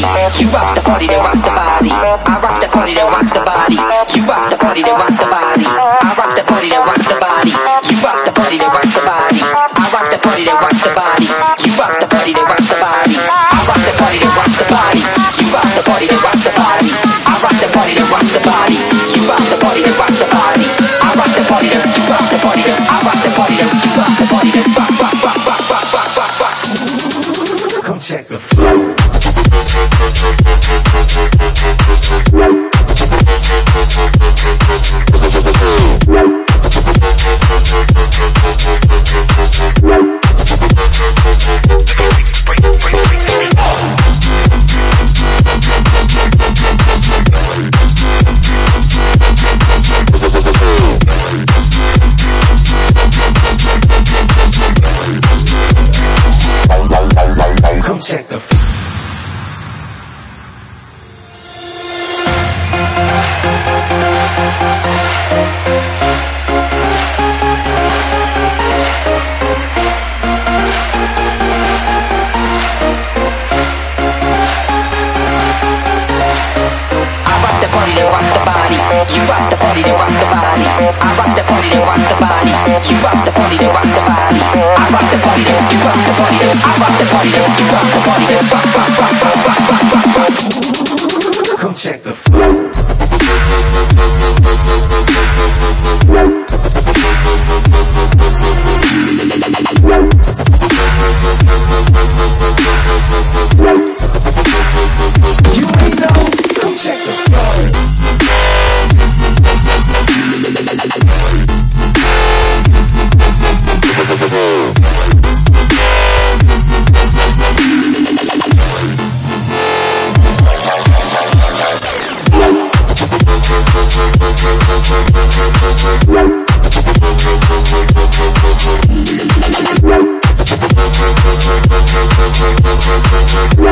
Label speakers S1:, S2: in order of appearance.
S1: body. You rock the party that rocks the body. I rock the party that rocks the body. You rock the party that rocks the body. I rock the party that rocks the body. You rock the party that rocks the body. I rock the party that rocks the body. You rock the party that rocks the body. I rock the party that rocks the body. You rock the party that rocks the body. I rock the party that rocks the body. You rock the party that rocks the body. I rock the party that you rock the party that rock the body, rock the body. You rock
S2: the
S1: body, then rock the body. I rock the body, you rock the body, I rock the body, you rock the body, rock, rock, rock, rock, rock, rock, rock.
S2: Come check the.
S3: Yeah.